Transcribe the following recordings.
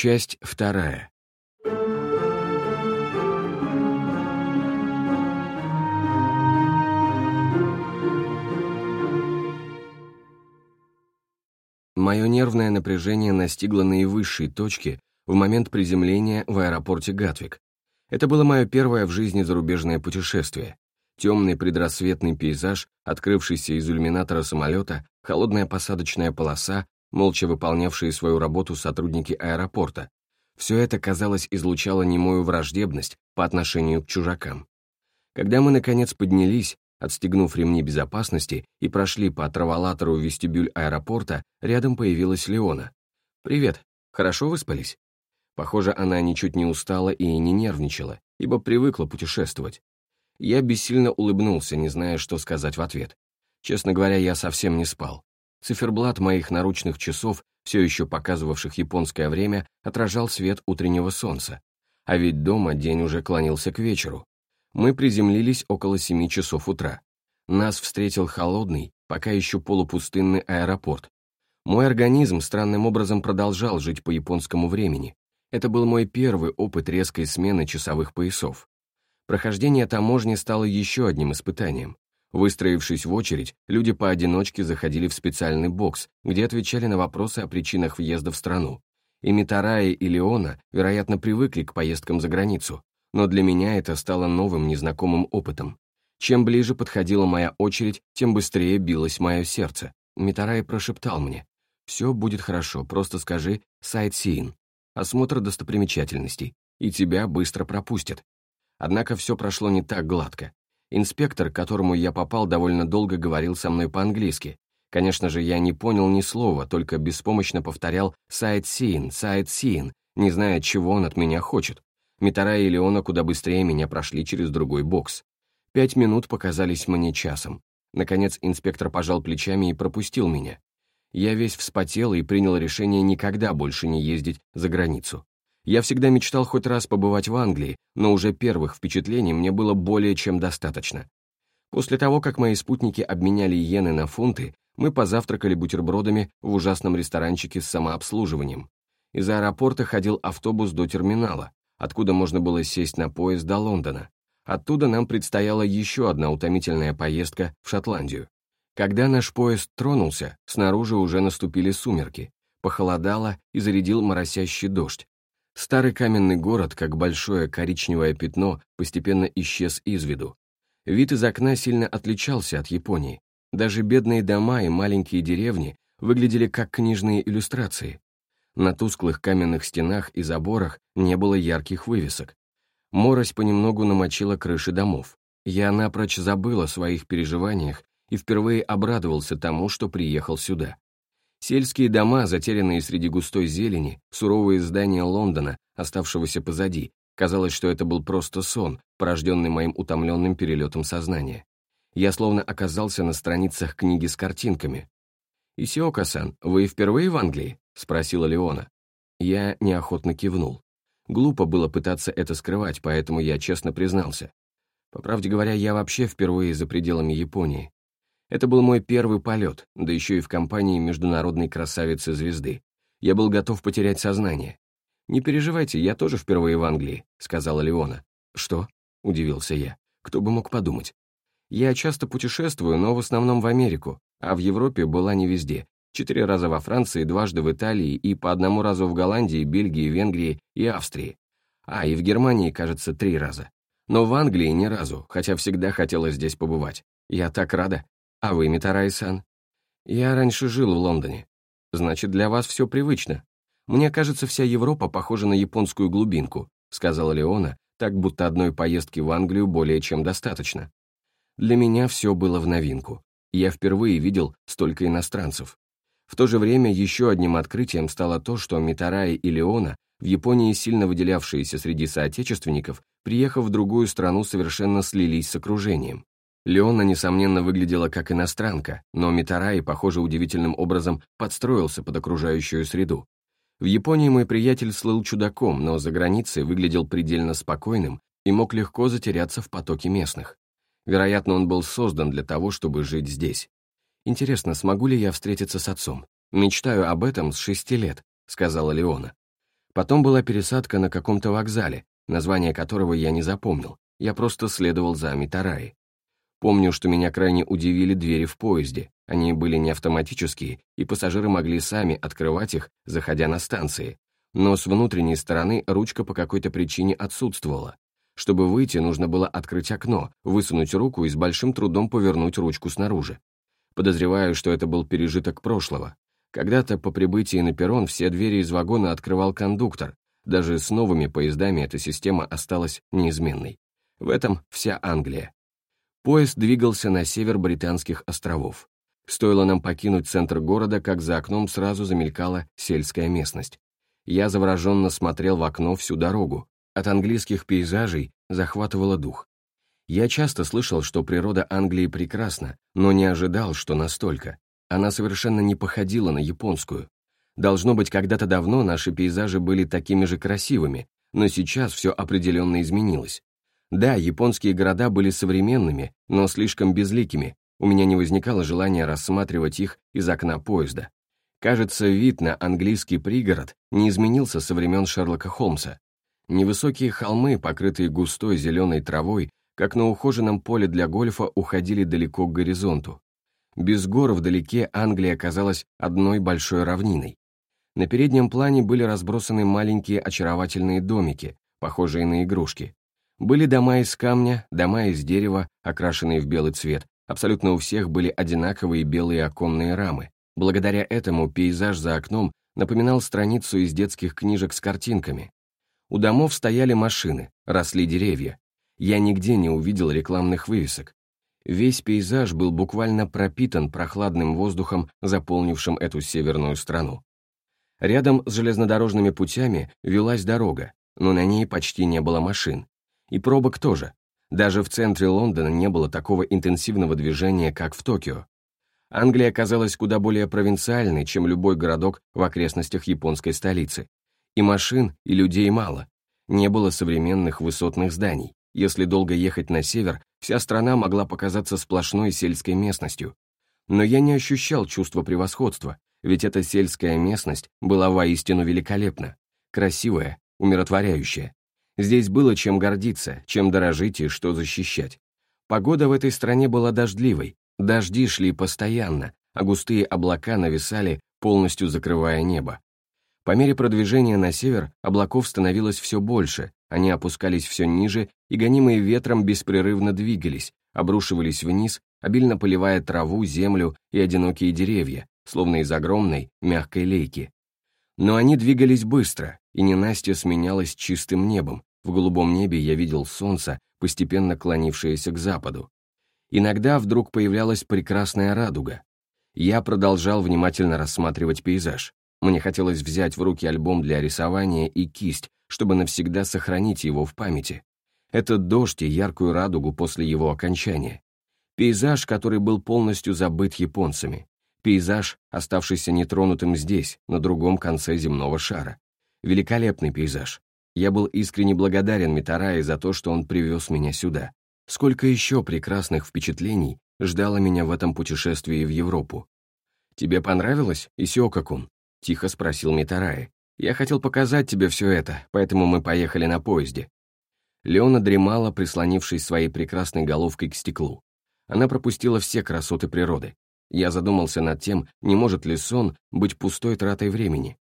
Часть вторая. Мое нервное напряжение настигло наивысшей точки в момент приземления в аэропорте Гатвик. Это было мое первое в жизни зарубежное путешествие. Темный предрассветный пейзаж, открывшийся из иллюминатора самолета, холодная посадочная полоса, молча выполнявшие свою работу сотрудники аэропорта. Все это, казалось, излучало немою враждебность по отношению к чужакам. Когда мы, наконец, поднялись, отстегнув ремни безопасности и прошли по траволатору вестибюль аэропорта, рядом появилась Леона. «Привет. Хорошо выспались?» Похоже, она ничуть не устала и не нервничала, ибо привыкла путешествовать. Я бессильно улыбнулся, не зная, что сказать в ответ. Честно говоря, я совсем не спал. Циферблат моих наручных часов, все еще показывавших японское время, отражал свет утреннего солнца. А ведь дома день уже клонился к вечеру. Мы приземлились около семи часов утра. Нас встретил холодный, пока еще полупустынный аэропорт. Мой организм странным образом продолжал жить по японскому времени, это был мой первый опыт резкой смены часовых поясов. Прохождение таможни стало еще одним испытанием. Выстроившись в очередь, люди поодиночке заходили в специальный бокс, где отвечали на вопросы о причинах въезда в страну. И Митараи и Леона, вероятно, привыкли к поездкам за границу, но для меня это стало новым незнакомым опытом. Чем ближе подходила моя очередь, тем быстрее билось мое сердце. Митарай прошептал мне, «Все будет хорошо, просто скажи «сайтсиин», осмотр достопримечательностей, и тебя быстро пропустят. Однако все прошло не так гладко. Инспектор, к которому я попал, довольно долго говорил со мной по-английски. Конечно же, я не понял ни слова, только беспомощно повторял «сайт-син, сайт-син», не зная, чего он от меня хочет. Митара и Леона куда быстрее меня прошли через другой бокс. Пять минут показались мне часом. Наконец инспектор пожал плечами и пропустил меня. Я весь вспотел и принял решение никогда больше не ездить за границу. Я всегда мечтал хоть раз побывать в Англии, но уже первых впечатлений мне было более чем достаточно. После того, как мои спутники обменяли иены на фунты, мы позавтракали бутербродами в ужасном ресторанчике с самообслуживанием. Из аэропорта ходил автобус до терминала, откуда можно было сесть на поезд до Лондона. Оттуда нам предстояла еще одна утомительная поездка в Шотландию. Когда наш поезд тронулся, снаружи уже наступили сумерки, похолодало и зарядил моросящий дождь. Старый каменный город, как большое коричневое пятно, постепенно исчез из виду. Вид из окна сильно отличался от Японии. Даже бедные дома и маленькие деревни выглядели как книжные иллюстрации. На тусклых каменных стенах и заборах не было ярких вывесок. Морось понемногу намочила крыши домов. Я напрочь забыл о своих переживаниях и впервые обрадовался тому, что приехал сюда. Сельские дома, затерянные среди густой зелени, суровые здания Лондона, оставшегося позади, казалось, что это был просто сон, порожденный моим утомленным перелетом сознания. Я словно оказался на страницах книги с картинками. «Исиока-сан, вы впервые в Англии?» — спросила Леона. Я неохотно кивнул. Глупо было пытаться это скрывать, поэтому я честно признался. По правде говоря, я вообще впервые за пределами Японии. Это был мой первый полет, да еще и в компании международной красавицы-звезды. Я был готов потерять сознание. «Не переживайте, я тоже впервые в Англии», — сказала Леона. «Что?» — удивился я. «Кто бы мог подумать?» «Я часто путешествую, но в основном в Америку, а в Европе была не везде. Четыре раза во Франции, дважды в Италии и по одному разу в Голландии, Бельгии, Венгрии и Австрии. А, и в Германии, кажется, три раза. Но в Англии ни разу, хотя всегда хотела здесь побывать. Я так рада. А вы, Митарай-сан? Я раньше жил в Лондоне. Значит, для вас все привычно. Мне кажется, вся Европа похожа на японскую глубинку, сказала Леона, так будто одной поездки в Англию более чем достаточно. Для меня все было в новинку. Я впервые видел столько иностранцев. В то же время еще одним открытием стало то, что Митараи и Леона, в Японии сильно выделявшиеся среди соотечественников, приехав в другую страну, совершенно слились с окружением. Леона, несомненно, выглядела как иностранка, но Митараи, похоже, удивительным образом подстроился под окружающую среду. В Японии мой приятель слыл чудаком, но за границей выглядел предельно спокойным и мог легко затеряться в потоке местных. Вероятно, он был создан для того, чтобы жить здесь. «Интересно, смогу ли я встретиться с отцом? Мечтаю об этом с шести лет», — сказала Леона. Потом была пересадка на каком-то вокзале, название которого я не запомнил, я просто следовал за Митараи. Помню, что меня крайне удивили двери в поезде, они были не автоматические, и пассажиры могли сами открывать их, заходя на станции. Но с внутренней стороны ручка по какой-то причине отсутствовала. Чтобы выйти, нужно было открыть окно, высунуть руку и с большим трудом повернуть ручку снаружи. Подозреваю, что это был пережиток прошлого. Когда-то по прибытии на перрон все двери из вагона открывал кондуктор. Даже с новыми поездами эта система осталась неизменной. В этом вся Англия. Поезд двигался на север Британских островов. Стоило нам покинуть центр города, как за окном сразу замелькала сельская местность. Я завороженно смотрел в окно всю дорогу, от английских пейзажей захватывало дух. Я часто слышал, что природа Англии прекрасна, но не ожидал, что настолько. Она совершенно не походила на японскую. Должно быть, когда-то давно наши пейзажи были такими же красивыми, но сейчас все определенно изменилось. Да, японские города были современными, но слишком безликими, у меня не возникало желания рассматривать их из окна поезда. Кажется, вид на английский пригород не изменился со времен Шерлока Холмса. Невысокие холмы, покрытые густой зеленой травой, как на ухоженном поле для гольфа, уходили далеко к горизонту. Без гор вдалеке Англия казалась одной большой равниной. На переднем плане были разбросаны маленькие очаровательные домики, похожие на игрушки. Были дома из камня, дома из дерева, окрашенные в белый цвет. Абсолютно у всех были одинаковые белые оконные рамы. Благодаря этому пейзаж за окном напоминал страницу из детских книжек с картинками, у домов стояли машины, росли деревья. Я нигде не увидел рекламных вывесок. Весь пейзаж был буквально пропитан прохладным воздухом, заполнившим эту северную страну. Рядом с железнодорожными путями велась дорога, но на ней почти не было машин. И пробок тоже. Даже в центре Лондона не было такого интенсивного движения, как в Токио. Англия казалась куда более провинциальной, чем любой городок в окрестностях японской столицы. И машин, и людей мало. Не было современных высотных зданий. Если долго ехать на север, вся страна могла показаться сплошной сельской местностью. Но я не ощущал чувства превосходства, ведь эта сельская местность была воистину великолепна, красивая, умиротворяющая. Здесь было чем гордиться, чем дорожить и что защищать. Погода в этой стране была дождливой, дожди шли постоянно, а густые облака нависали, полностью закрывая небо. По мере продвижения на север облаков становилось все больше, они опускались все ниже и, гонимые ветром, беспрерывно двигались, обрушивались вниз, обильно поливая траву, землю и одинокие деревья, словно из огромной, мягкой лейки. Но они двигались быстро, и ненастье сменялось чистым небом. В голубом небе я видел солнце, постепенно клонившееся к западу. Иногда вдруг появлялась прекрасная радуга. Я продолжал внимательно рассматривать пейзаж. Мне хотелось взять в руки альбом для рисования и кисть, чтобы навсегда сохранить его в памяти. Этот дождь и яркую радугу после его окончания. Пейзаж, который был полностью забыт японцами. Пейзаж, оставшийся нетронутым здесь, на другом конце земного шара. Великолепный пейзаж. Я был искренне благодарен Митарае за то, что он привез меня сюда. Сколько еще прекрасных впечатлений ждало меня в этом путешествии в Европу. «Тебе понравилось, Исиокакун?» — тихо спросил Митарай. «Я хотел показать тебе все это, поэтому мы поехали на поезде». Леона дремала, прислонившись своей прекрасной головкой к стеклу. Она пропустила все красоты природы. Я задумался над тем, не может ли сон быть пустой тратой времени.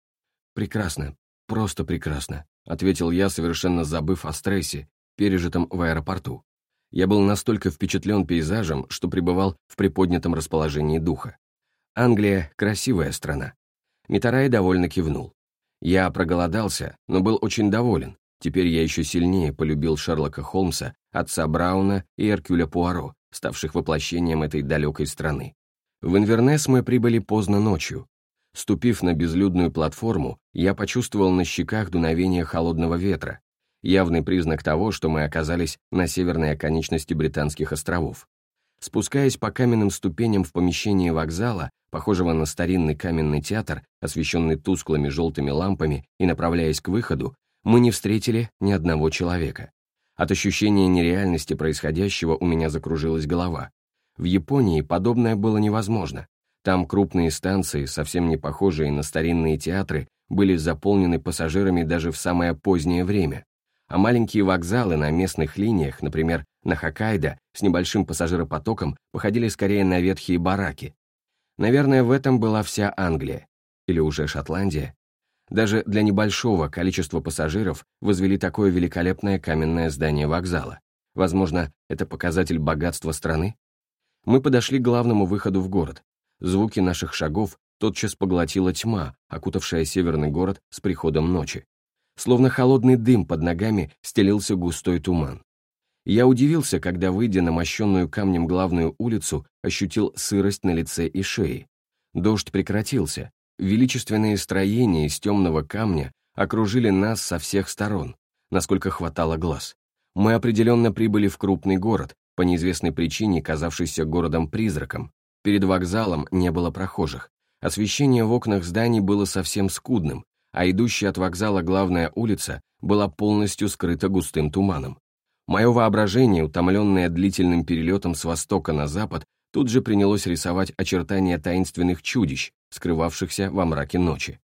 «Прекрасно, просто прекрасно», — ответил я, совершенно забыв о стрессе, пережитом в аэропорту. Я был настолько впечатлен пейзажем, что пребывал в приподнятом расположении духа. Англия — красивая страна. Митарай довольно кивнул. Я проголодался, но был очень доволен. Теперь я еще сильнее полюбил Шерлока Холмса, отца Брауна и Эркюля Пуаро, ставших воплощением этой далекой страны. В Инвернес мы прибыли поздно ночью. Ступив на безлюдную платформу, я почувствовал на щеках дуновение холодного ветра, явный признак того, что мы оказались на северной оконечности Британских островов. Спускаясь по каменным ступеням в помещении вокзала, похожего на старинный каменный театр, освещенный тусклыми желтыми лампами, и направляясь к выходу, мы не встретили ни одного человека. От ощущения нереальности происходящего у меня закружилась голова. В Японии подобное было невозможно. Там крупные станции, совсем не похожие на старинные театры, были заполнены пассажирами даже в самое позднее время, а маленькие вокзалы на местных линиях, например, на Хоккайдо, с небольшим пассажиропотоком, походили скорее на ветхие бараки. Наверное, в этом была вся Англия. Или уже Шотландия. Даже для небольшого количества пассажиров возвели такое великолепное каменное здание вокзала. Возможно, это показатель богатства страны? Мы подошли к главному выходу в город. Звуки наших шагов тотчас поглотила тьма, окутавшая северный город с приходом ночи. Словно холодный дым под ногами стелился густой туман. Я удивился, когда, выйдя на мощенную камнем главную улицу, ощутил сырость на лице и шее. Дождь прекратился. Величественные строения из темного камня окружили нас со всех сторон, насколько хватало глаз. Мы определенно прибыли в крупный город, по неизвестной причине казавшийся городом-призраком. Перед вокзалом не было прохожих. Освещение в окнах зданий было совсем скудным, а идущая от вокзала главная улица была полностью скрыта густым туманом. Мое воображение, утомленное длительным перелетом с востока на запад, тут же принялось рисовать очертания таинственных чудищ, скрывавшихся во мраке ночи.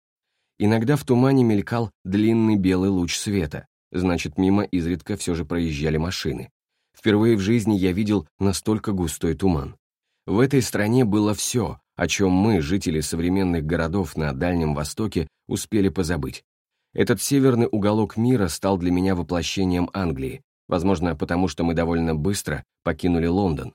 Иногда в тумане мелькал длинный белый луч света, значит, мимо изредка все же проезжали машины. Впервые в жизни я видел настолько густой туман. В этой стране было все, о чем мы, жители современных городов на Дальнем Востоке, успели позабыть. Этот северный уголок мира стал для меня воплощением Англии, возможно, потому что мы довольно быстро покинули Лондон.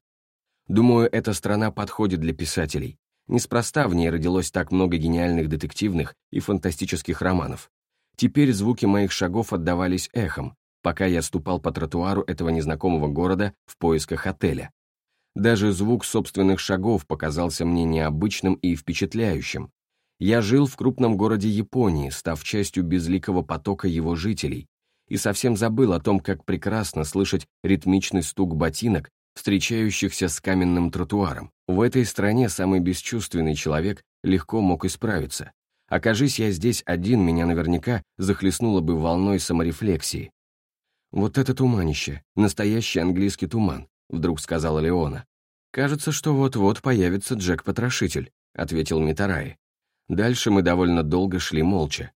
Думаю, эта страна подходит для писателей. Неспроста в ней родилось так много гениальных детективных и фантастических романов. Теперь звуки моих шагов отдавались эхом, пока я ступал по тротуару этого незнакомого города в поисках отеля. Даже звук собственных шагов показался мне необычным и впечатляющим. Я жил в крупном городе Японии, став частью безликого потока его жителей, и совсем забыл о том, как прекрасно слышать ритмичный стук ботинок, встречающихся с каменным тротуаром. В этой стране самый бесчувственный человек легко мог исправиться. Окажись я здесь один, меня наверняка захлестнуло бы волной саморефлексии. «Вот это туманище, настоящий английский туман», — вдруг сказала Леона. «Кажется, что вот-вот появится Джек-потрошитель», — ответил Митараи. Дальше мы довольно долго шли молча.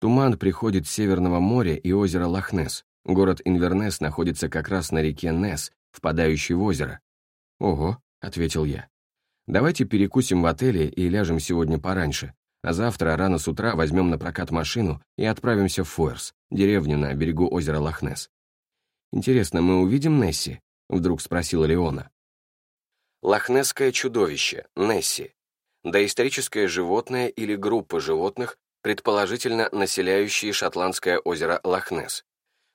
Туман приходит с Северного моря и озера Лохнес. Город Инвернес находится как раз на реке Нес, впадающей в озеро. «Ого», — ответил я. «Давайте перекусим в отеле и ляжем сегодня пораньше, а завтра рано с утра возьмем на прокат машину и отправимся в Фуэрс, деревню на берегу озера Лохнес. «Интересно, мы увидим Несси?» — вдруг спросила Леона. Лохнесское чудовище, Несси. Доисторическое животное или группа животных, предположительно населяющие шотландское озеро Лохнес.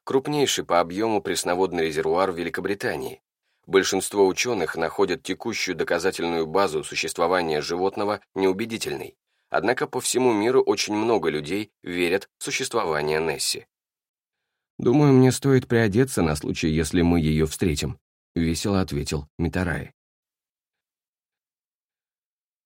Крупнейший по объему пресноводный резервуар Великобритании. Большинство ученых находят текущую доказательную базу существования животного неубедительной. Однако по всему миру очень много людей верят в существование Несси. «Думаю, мне стоит приодеться на случай, если мы ее встретим», — весело ответил Митарай.